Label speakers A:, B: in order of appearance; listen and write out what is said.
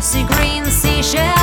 A: See green, seashells.